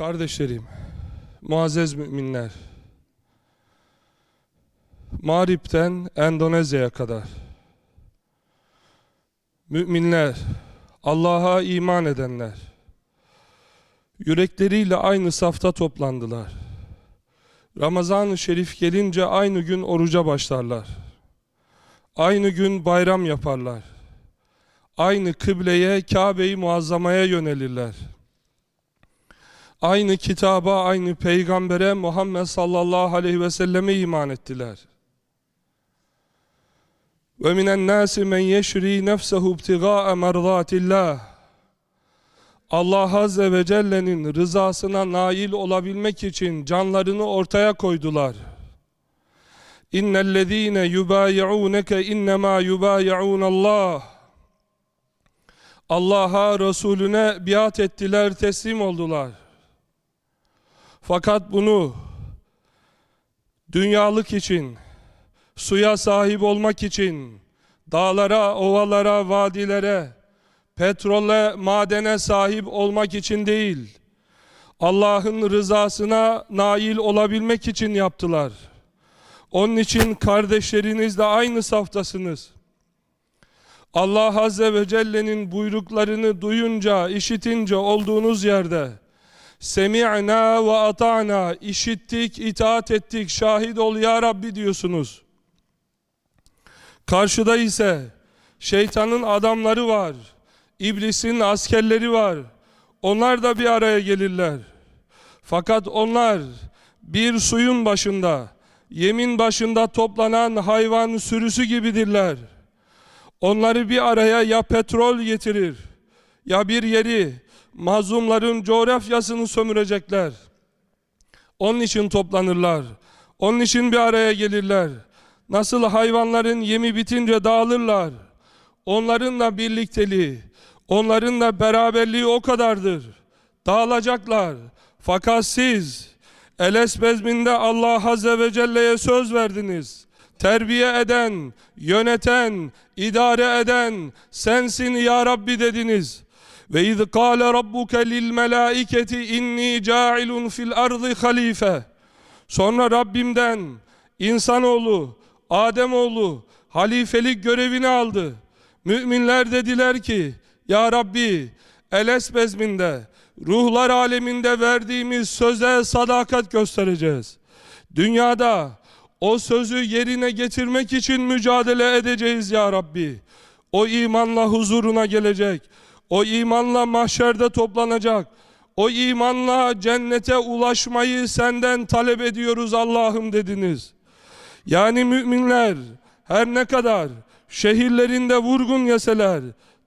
Kardeşlerim, muazzez müminler, Mağrip'ten Endonezya'ya kadar müminler, Allah'a iman edenler, yürekleriyle aynı safta toplandılar. Ramazan-ı Şerif gelince aynı gün oruca başlarlar. Aynı gün bayram yaparlar. Aynı kıbleye, Kabe-i Muazzama'ya yönelirler. Aynı kitaba, aynı peygambere Muhammed sallallahu aleyhi ve selleme iman ettiler. Ve minen nasi men yeşri nefsehu ibtigaa merdatillah. Allah azze ve celle'nin rızasına nail olabilmek için canlarını ortaya koydular. İnnellezîne yubâyi'ûneke innemâ yubâyi'ûn Allah. Allah'a, Resulüne biat ettiler, teslim oldular. Fakat bunu dünyalık için, suya sahip olmak için, dağlara, ovalara, vadilere, petrole, madene sahip olmak için değil, Allah'ın rızasına nail olabilmek için yaptılar. Onun için kardeşlerinizle aynı saftasınız. Allah Azze ve Celle'nin buyruklarını duyunca, işitince olduğunuz yerde Semi'na ve ata'na işittik, itaat ettik, şahit ol ya Rabbi diyorsunuz. Karşıda ise şeytanın adamları var, iblisin askerleri var. Onlar da bir araya gelirler. Fakat onlar bir suyun başında, yemin başında toplanan hayvan sürüsü gibidirler. Onları bir araya ya petrol getirir, ya bir yeri, mazlumların coğrafyasını sömürecekler. Onun için toplanırlar. Onun için bir araya gelirler. Nasıl hayvanların yemi bitince dağılırlar. Onlarınla birlikteliği, onlarınla beraberliği o kadardır. Dağılacaklar. Fakat siz Eles bezminde Allah Azze ve Celle'ye söz verdiniz. Terbiye eden, yöneten, idare eden sensin ya Rabbi dediniz. Ve iz kâle rabbuke lil melâiketi inni câilun fil ardı halife. Sonra Rabbimden insanoğlu, Ademoğlu halifelik görevini aldı. Müminler dediler ki ya Rabbi Eles bezminde ruhlar aleminde verdiğimiz söze sadakat göstereceğiz. Dünyada o sözü yerine getirmek için mücadele edeceğiz ya Rabbi. O imanla huzuruna gelecek. O imanla mahşerde toplanacak. O imanla cennete ulaşmayı senden talep ediyoruz Allah'ım dediniz. Yani müminler her ne kadar şehirlerinde vurgun yeseler,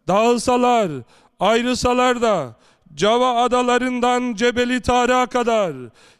dağılsalar, ayrısalar da Cava adalarından Cebeli Tarık'a kadar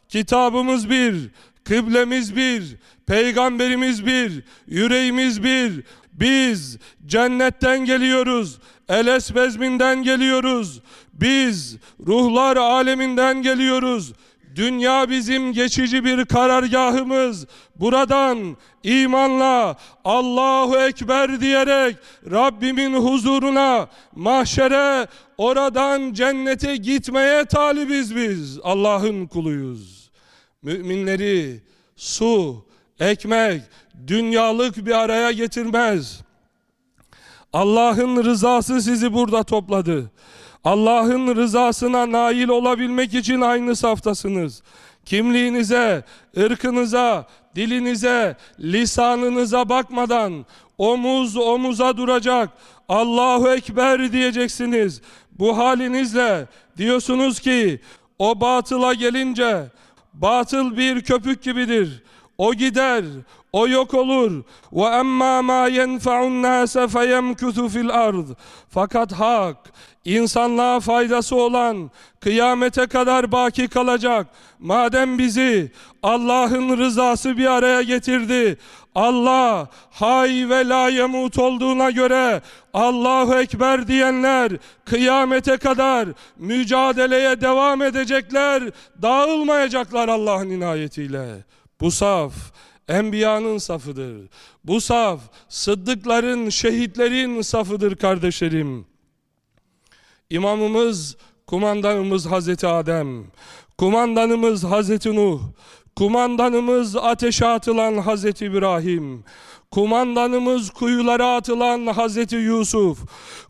kitabımız bir, kıblemiz bir, peygamberimiz bir, yüreğimiz bir. Biz cennetten geliyoruz. Eles bezminden geliyoruz. Biz ruhlar aleminden geliyoruz. Dünya bizim geçici bir karargahımız. Buradan imanla Allahu Ekber diyerek Rabbimin huzuruna, mahşere, oradan cennete gitmeye talibiz biz. Allah'ın kuluyuz. Müminleri su, ekmek, dünyalık bir araya getirmez. Allah'ın rızası sizi burada topladı. Allah'ın rızasına nail olabilmek için aynı saftasınız. Kimliğinize, ırkınıza, dilinize, lisanınıza bakmadan omuz omuza duracak Allahu Ekber diyeceksiniz. Bu halinizle diyorsunuz ki o batıla gelince batıl bir köpük gibidir. O gider, o yok olur. Ve emma ma yenfa'un nase feyemkuthu fil ard. Fakat hak insanlığa faydası olan kıyamete kadar baki kalacak. Madem bizi Allah'ın rızası bir araya getirdi. Allah hay ve la yemut olduğuna göre Allahu Ekber diyenler kıyamete kadar mücadeleye devam edecekler. Dağılmayacaklar Allah'ın inayetiyle. Bu saf enbiyanın safıdır. Bu saf sıddıkların, şehitlerin safıdır kardeşlerim. İmamımız, kumandanımız Hazreti Adem, kumandanımız Hazreti Nuh, kumandanımız ateşe atılan Hazreti İbrahim, kumandanımız kuyulara atılan Hazreti Yusuf,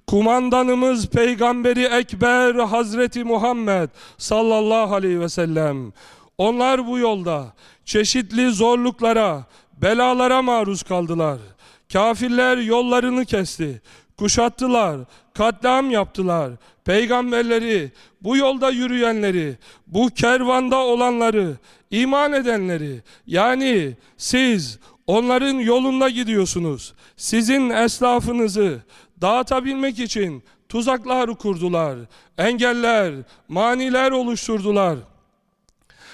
kumandanımız Peygamberi Ekber Hazreti Muhammed sallallahu aleyhi ve sellem. Onlar bu yolda çeşitli zorluklara, belalara maruz kaldılar. Kafirler yollarını kesti, kuşattılar, katliam yaptılar. Peygamberleri, bu yolda yürüyenleri, bu kervanda olanları, iman edenleri, yani siz onların yolunda gidiyorsunuz. Sizin eslafınızı dağıtabilmek için tuzaklar kurdular, engeller, maniler oluşturdular.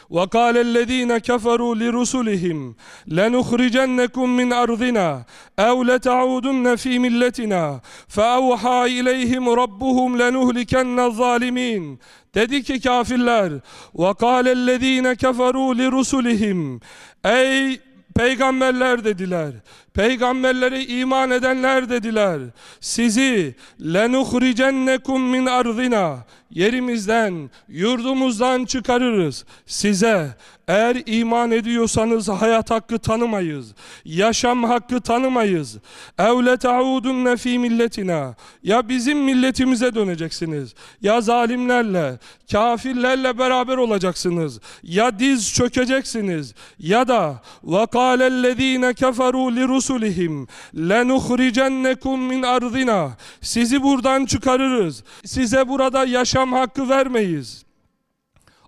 وقال الذين كفروا لرسلهم لنخرجنكم من أرضنا أو لتعودن في ملتنا فأوحى إليهم ربهم لنهلكن الظالمين Dedi ki kafirler وَقَالَ الَّذ۪ينَ كَفَرُوا لِرُسُلِهِمْ Ey peygamberler dediler. Peygamberlere iman edenler dediler. Sizi lenuhricennekum min ardina yerimizden, yurdumuzdan çıkarırız. Size eğer iman ediyorsanız hayat hakkı tanımayız. Yaşam hakkı tanımayız. Evle taudunne fi milletina. Ya bizim milletimize döneceksiniz. Ya zalimlerle, kafirlerle beraber olacaksınız. Ya diz çökeceksiniz. Ya da وَقَالَ الَّذ۪ينَ كَفَرُوا لِرُسُلِهِمْ rusulihim lenuhricennekum min ardina. Sizi buradan çıkarırız. Size burada yaşam hakkı vermeyiz.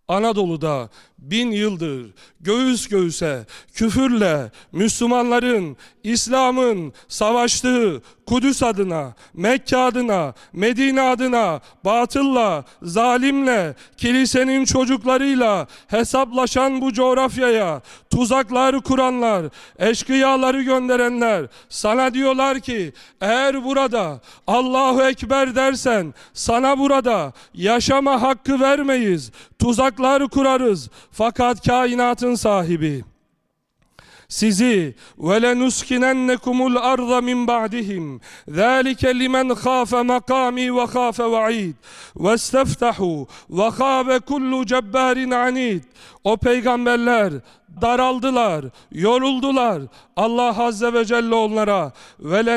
Anadolu'da bin yıldır göğüs göğüse küfürle Müslümanların, İslam'ın savaştığı Kudüs adına, Mekke adına, Medine adına, batılla, zalimle, kilisenin çocuklarıyla hesaplaşan bu coğrafyaya tuzaklar kuranlar, eşkıyaları gönderenler sana diyorlar ki eğer burada Allahu Ekber dersen sana burada yaşama hakkı vermeyiz, tuzaklar kurarız. Fakat kainatın sahibi sizi ve lenuskinennekumul arda min ba'dihim zalike limen khafe makami ve khafe va'id ve isteftahu ve khabe kullu cebbarin anid o peygamberler daraldılar, yoruldular. Allah Azze ve Celle onlara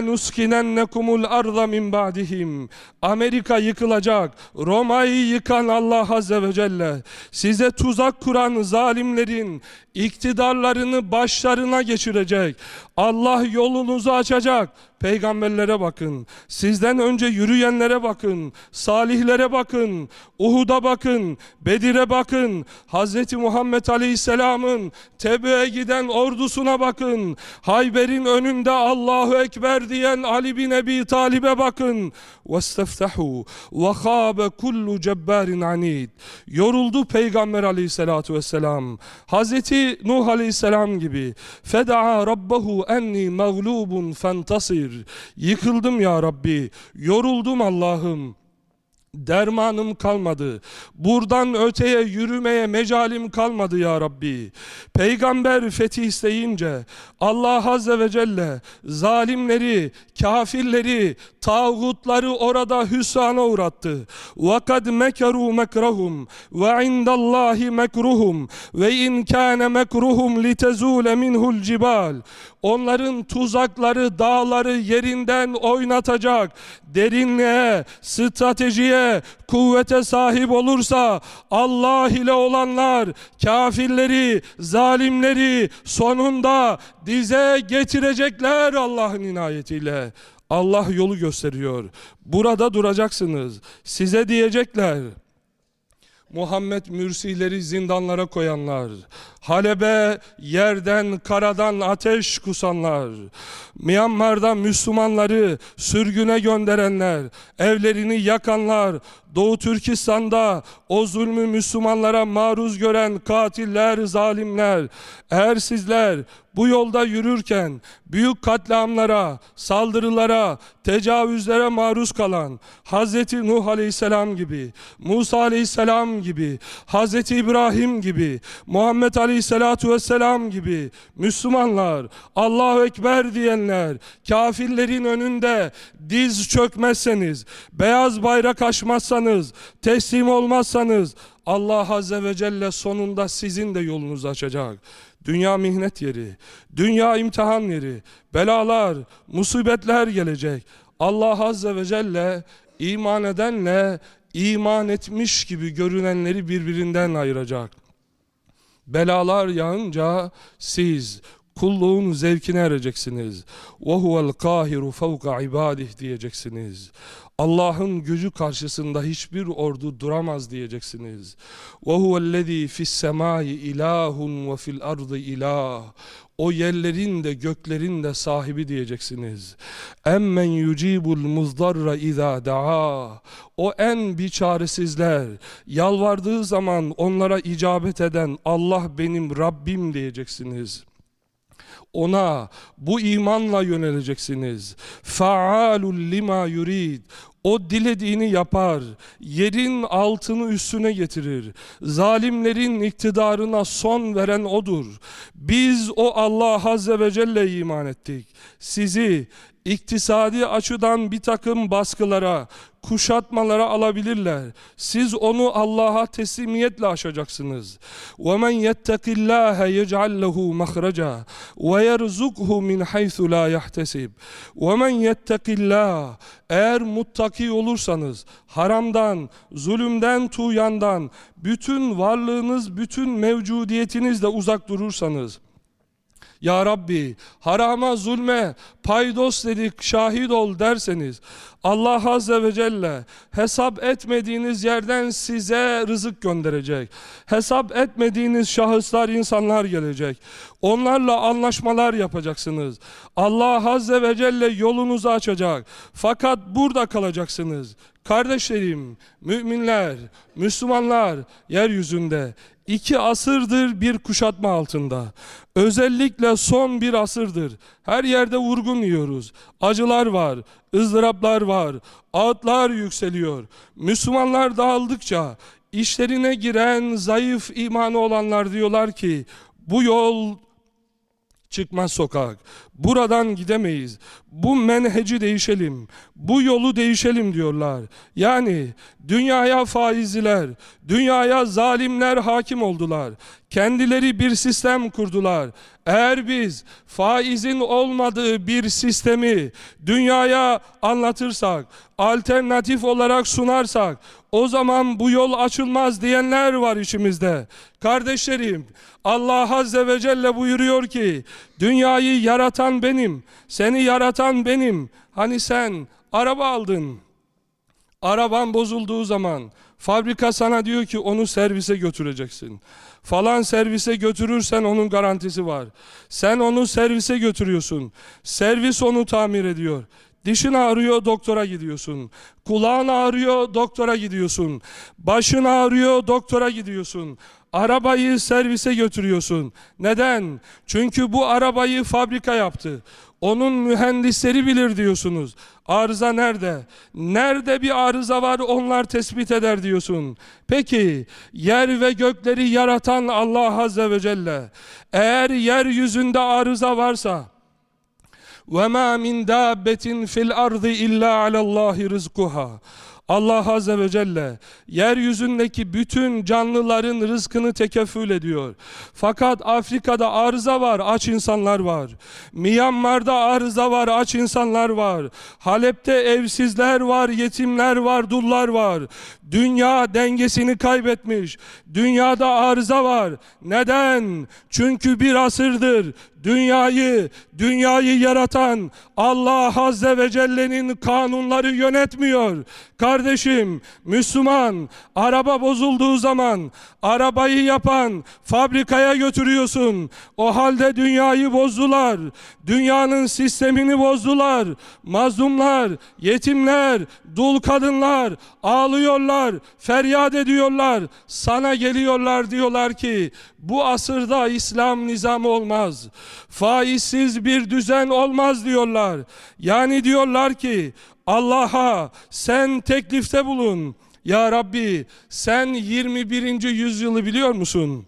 nuskinennekumul arda min ba'dihim. Amerika yıkılacak. Roma'yı yıkan Allah Azze ve Celle size tuzak kuran zalimlerin iktidarlarını başlarına geçirecek. Allah yolunuzu açacak. Peygamberlere bakın. Sizden önce yürüyenlere bakın. Salihlere bakın. Uhud'a bakın. Bedir'e bakın. Hz. Muhammed Aleyhisselam'ın Tebe'ye giden ordusuna bakın. Hayber'in önünde Allahu Ekber diyen Ali bin Ebi Talib'e bakın. وَاسْتَفْتَحُوا وَخَابَ كُلُّ cebbarin anid. Yoruldu Peygamber Aleyhisselatü Vesselam. Hazreti Nuh Aleyhisselam gibi. Feda'a rabbahu enni mağlubun fentasir. Yıkıldım ya Rabbi. Yoruldum Allah'ım. Dermanım kalmadı. Buradan öteye yürümeye mecalim kalmadı ya Rabbi. Peygamber fetih isteyince Allah Azze ve Celle zalimleri, kafirleri, tağutları orada hüsrana uğrattı. وَقَدْ مَكَرُوا مَكْرَهُمْ وَعِنْدَ اللّٰهِ مَكْرُهُمْ وَاِنْ كَانَ مَكْرُهُمْ لِتَزُولَ مِنْهُ الْجِبَالِ Onların tuzakları dağları yerinden oynatacak. Derinliğe, stratejiye, kuvvete sahip olursa Allah ile olanlar kafirleri, zalimleri sonunda dize getirecekler Allah'ın inayetiyle. Allah yolu gösteriyor. Burada duracaksınız. Size diyecekler. Muhammed mürsileri zindanlara koyanlar, Halep'e yerden karadan ateş kusanlar, Myanmar'da Müslümanları sürgüne gönderenler, evlerini yakanlar, Doğu Türkistan'da o zulmü Müslümanlara maruz gören katiller, zalimler, eğer sizler bu yolda yürürken büyük katliamlara, saldırılara, tecavüzlere maruz kalan Hz. Nuh Aleyhisselam gibi, Musa Aleyhisselam gibi, Hz. İbrahim gibi, Muhammed Aleyhisselatu Vesselam gibi Müslümanlar, Allahu Ekber diyenler, kafirlerin önünde diz çökmezseniz, beyaz bayrak açmazsanız, teslim olmazsanız Allah Azze ve Celle sonunda sizin de yolunuzu açacak. Dünya mihnet yeri, dünya imtihan yeri, belalar, musibetler gelecek. Allah Azze ve Celle iman edenle iman etmiş gibi görünenleri birbirinden ayıracak. Belalar yağınca siz kulluğun zevkine ereceksiniz. وَهُوَ الْقَاهِرُ فَوْقَ عِبَادِهِ diyeceksiniz. Allah'ın gücü karşısında hiçbir ordu duramaz diyeceksiniz. وَهُوَ الَّذ۪ي فِي السَّمَاءِ اِلَٰهٌ وَفِي الْأَرْضِ اِلٰهٌ O yerlerin de göklerin de sahibi diyeceksiniz. Emmen yucibul muzdarra iza daa. O en biçaresizler yalvardığı zaman onlara icabet eden Allah benim Rabbim diyeceksiniz Ona bu imanla yöneleceksiniz. Faalul lima yurid. O dilediğini yapar. Yerin altını üstüne getirir. Zalimlerin iktidarına son veren odur. Biz o Allah Azze ve Celle iman ettik. Sizi iktisadi açıdan bir takım baskılara, kuşatmalara alabilirler. Siz onu Allah'a teslimiyetle aşacaksınız. وَمَنْ يَتَّقِ اللّٰهَ يَجْعَلْ لَهُ مَخْرَجًا وَيَرْزُقْهُ مِنْ حَيْثُ لَا يَحْتَسِبْ وَمَنْ يَتَّقِ اللّٰهِ Eğer muttaki olursanız, haramdan, zulümden, tuğyandan, bütün varlığınız, bütün mevcudiyetinizle uzak durursanız, ya Rabbi harama zulme paydos dedik şahit ol derseniz Allah Azze ve Celle hesap etmediğiniz yerden size rızık gönderecek. Hesap etmediğiniz şahıslar insanlar gelecek. Onlarla anlaşmalar yapacaksınız. Allah Azze ve Celle yolunuzu açacak. Fakat burada kalacaksınız. Kardeşlerim, müminler, Müslümanlar yeryüzünde iki asırdır bir kuşatma altında. Özellikle son bir asırdır. Her yerde vurgun yiyoruz. Acılar var, ızdıraplar var, ağıtlar yükseliyor. Müslümanlar dağıldıkça işlerine giren zayıf imanı olanlar diyorlar ki bu yol çıkmaz sokak. Buradan gidemeyiz. Bu menheci değişelim. Bu yolu değişelim diyorlar. Yani dünyaya faizliler, dünyaya zalimler hakim oldular. Kendileri bir sistem kurdular. Eğer biz faizin olmadığı bir sistemi dünyaya anlatırsak, alternatif olarak sunarsak, o zaman bu yol açılmaz diyenler var içimizde. Kardeşlerim, Allah Azze ve Celle buyuruyor ki, dünyayı yaratan benim, seni yaratan benim. Hani sen araba aldın, araban bozulduğu zaman, fabrika sana diyor ki onu servise götüreceksin. Falan servise götürürsen onun garantisi var. Sen onu servise götürüyorsun. Servis onu tamir ediyor. Dişin ağrıyor doktora gidiyorsun. Kulağın ağrıyor doktora gidiyorsun. Başın ağrıyor doktora gidiyorsun. Arabayı servise götürüyorsun. Neden? Çünkü bu arabayı fabrika yaptı. Onun mühendisleri bilir diyorsunuz. Arıza nerede? Nerede bir arıza var onlar tespit eder diyorsun. Peki yer ve gökleri yaratan Allah Azze ve Celle eğer yeryüzünde arıza varsa وَمَا مِنْ دَابَّةٍ فِي الْأَرْضِ إِلَّا عَلَى اللّٰهِ رِزْقُهَا. Allah Azze ve Celle yeryüzündeki bütün canlıların rızkını tekeffül ediyor. Fakat Afrika'da arıza var, aç insanlar var. Myanmar'da arıza var, aç insanlar var. Halep'te evsizler var, yetimler var, dullar var. Dünya dengesini kaybetmiş. Dünyada arıza var. Neden? Çünkü bir asırdır dünyayı, dünyayı yaratan Allah Azze ve Celle'nin kanunları yönetmiyor. Kardeşim, Müslüman, araba bozulduğu zaman arabayı yapan fabrikaya götürüyorsun. O halde dünyayı bozdular. Dünyanın sistemini bozdular. Mazlumlar, yetimler, dul kadınlar ağlıyorlar, feryat ediyorlar. Sana geliyorlar diyorlar ki bu asırda İslam nizamı olmaz. Faizsiz bir düzen olmaz diyorlar. Yani diyorlar ki Allah'a sen teklifte bulun. Ya Rabbi sen 21. yüzyılı biliyor musun?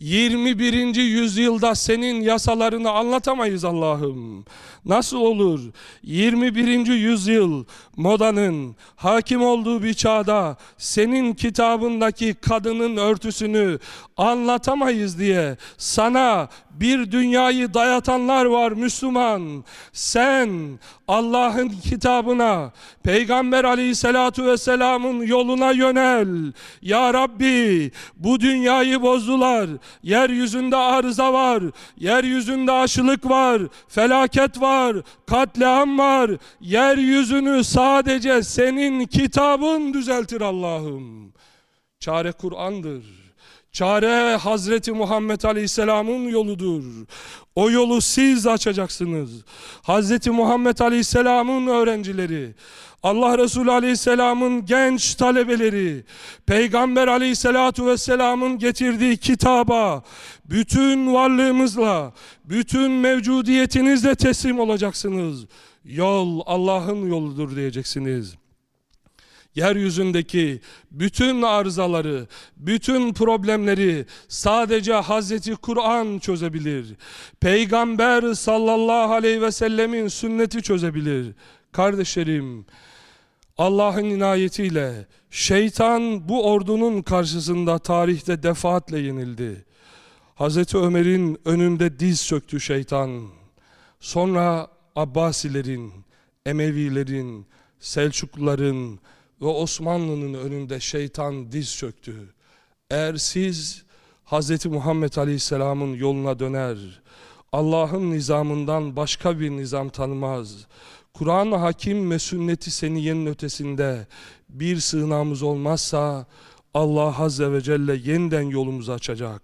21. yüzyılda senin yasalarını anlatamayız Allah'ım. Nasıl olur? 21. yüzyıl modanın hakim olduğu bir çağda senin kitabındaki kadının örtüsünü anlatamayız diye sana bir dünyayı dayatanlar var Müslüman. Sen Allah'ın kitabına, Peygamber aleyhissalatu vesselamın yoluna yönel. Ya Rabbi bu dünyayı bozdular. Yeryüzünde arıza var. Yeryüzünde aşılık var. Felaket var. Katliam var. Yeryüzünü sadece senin kitabın düzeltir Allah'ım. Çare Kur'an'dır. Çare Hazreti Muhammed Aleyhisselam'ın yoludur. O yolu siz açacaksınız. Hazreti Muhammed Aleyhisselam'ın öğrencileri, Allah Resulü Aleyhisselam'ın genç talebeleri, Peygamber Aleyhisselatu Vesselam'ın getirdiği kitaba bütün varlığımızla, bütün mevcudiyetinizle teslim olacaksınız. Yol Allah'ın yoludur diyeceksiniz yeryüzündeki bütün arızaları, bütün problemleri sadece Hazreti Kur'an çözebilir. Peygamber sallallahu aleyhi ve sellemin sünneti çözebilir. Kardeşlerim, Allah'ın inayetiyle şeytan bu ordunun karşısında tarihte defaatle yenildi. Hazreti Ömer'in önünde diz çöktü şeytan. Sonra Abbasilerin, Emevilerin, Selçukluların, ve Osmanlı'nın önünde şeytan diz çöktü. Eğer siz Hz. Muhammed Aleyhisselam'ın yoluna döner, Allah'ın nizamından başka bir nizam tanımaz, Kur'an-ı Hakim ve sünneti seniyenin ötesinde bir sığınağımız olmazsa Allah Azze ve Celle yeniden yolumuzu açacak.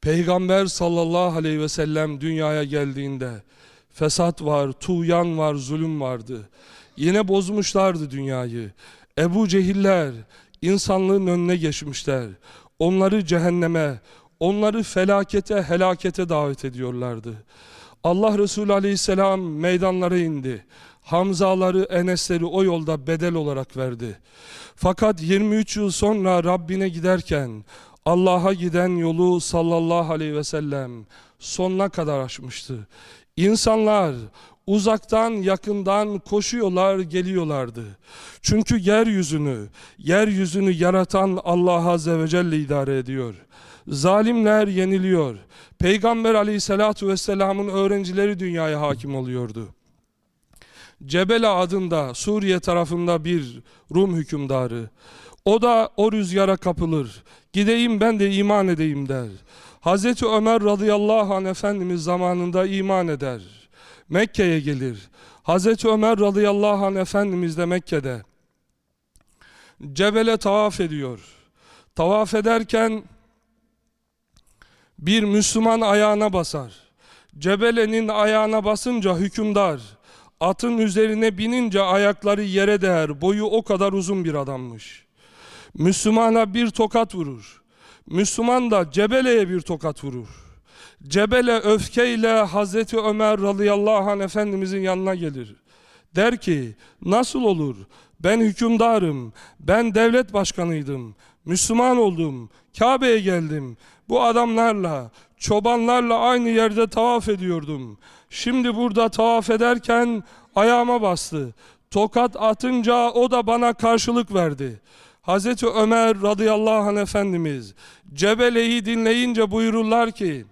Peygamber sallallahu aleyhi ve sellem dünyaya geldiğinde fesat var, tuğyan var, zulüm vardı. Yine bozmuşlardı dünyayı. Ebu Cehiller insanlığın önüne geçmişler. Onları cehenneme, onları felakete, helakete davet ediyorlardı. Allah Resulü Aleyhisselam meydanlara indi. Hamzaları, Enesleri o yolda bedel olarak verdi. Fakat 23 yıl sonra Rabbine giderken Allah'a giden yolu sallallahu aleyhi ve sellem sonuna kadar açmıştı. İnsanlar uzaktan yakından koşuyorlar geliyorlardı. Çünkü yeryüzünü, yeryüzünü yaratan Allah Azze ve Celle idare ediyor. Zalimler yeniliyor. Peygamber aleyhissalatu vesselamın öğrencileri dünyaya hakim oluyordu. Cebele adında Suriye tarafında bir Rum hükümdarı. O da o rüzgara kapılır. Gideyim ben de iman edeyim der. Hazreti Ömer radıyallahu anh Efendimiz zamanında iman eder. Mekke'ye gelir. Hazreti Ömer radıyallahu anh Efendimiz de Mekke'de. Cebele tavaf ediyor. Tavaf ederken bir Müslüman ayağına basar. Cebele'nin ayağına basınca hükümdar, atın üzerine binince ayakları yere değer, boyu o kadar uzun bir adammış. Müslümana bir tokat vurur. Müslüman da Cebele'ye bir tokat vurur. Cebele öfkeyle Hazreti Ömer radıyallahu anh Efendimizin yanına gelir. Der ki nasıl olur ben hükümdarım, ben devlet başkanıydım, Müslüman oldum, Kabe'ye geldim. Bu adamlarla, çobanlarla aynı yerde tavaf ediyordum. Şimdi burada tavaf ederken ayağıma bastı. Tokat atınca o da bana karşılık verdi. Hazreti Ömer radıyallahu anh Efendimiz Cebele'yi dinleyince buyururlar ki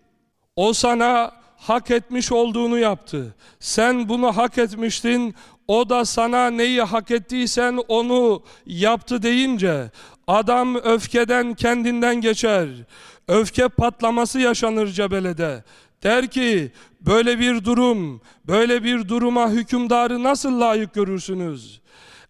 o sana hak etmiş olduğunu yaptı. Sen bunu hak etmiştin. O da sana neyi hak ettiysen onu yaptı deyince adam öfkeden kendinden geçer. Öfke patlaması yaşanır Cebele'de. Der ki böyle bir durum, böyle bir duruma hükümdarı nasıl layık görürsünüz?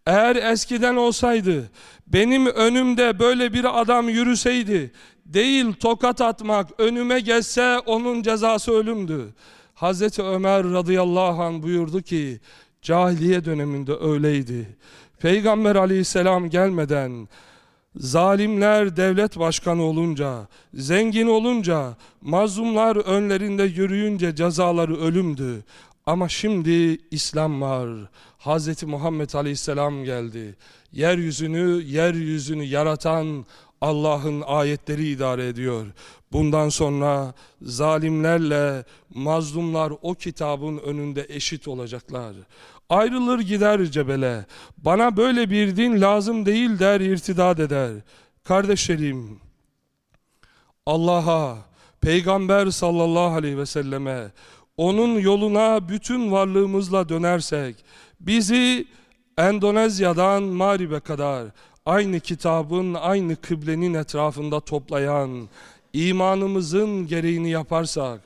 Eğer eskiden olsaydı, benim önümde böyle bir adam yürüseydi, değil tokat atmak önüme gelse onun cezası ölümdü. Hazreti Ömer radıyallahu anh buyurdu ki cahiliye döneminde öyleydi. Peygamber aleyhisselam gelmeden Zalimler devlet başkanı olunca, zengin olunca, mazlumlar önlerinde yürüyünce cezaları ölümdü. Ama şimdi İslam var. Hz. Muhammed Aleyhisselam geldi. Yeryüzünü, yeryüzünü yaratan Allah'ın ayetleri idare ediyor. Bundan sonra zalimlerle mazlumlar o kitabın önünde eşit olacaklar. Ayrılır gider cebele. Bana böyle bir din lazım değil der irtidat eder. Kardeşlerim, Allah'a, Peygamber sallallahu aleyhi ve selleme, onun yoluna bütün varlığımızla dönersek, bizi Endonezya'dan Mağrib'e kadar aynı kitabın, aynı kıblenin etrafında toplayan, imanımızın gereğini yaparsak,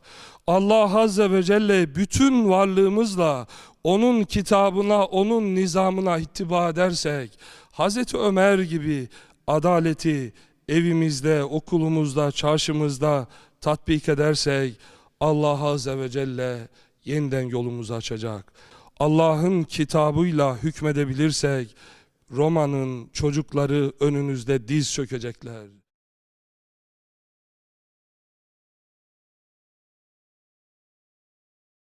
Allah Azze ve Celle bütün varlığımızla onun kitabına, onun nizamına ittiba edersek, Hazreti Ömer gibi adaleti evimizde, okulumuzda, çarşımızda tatbik edersek, Allah Azze ve Celle yeniden yolumuzu açacak. Allah'ın kitabıyla hükmedebilirsek, Roma'nın çocukları önünüzde diz çökecekler.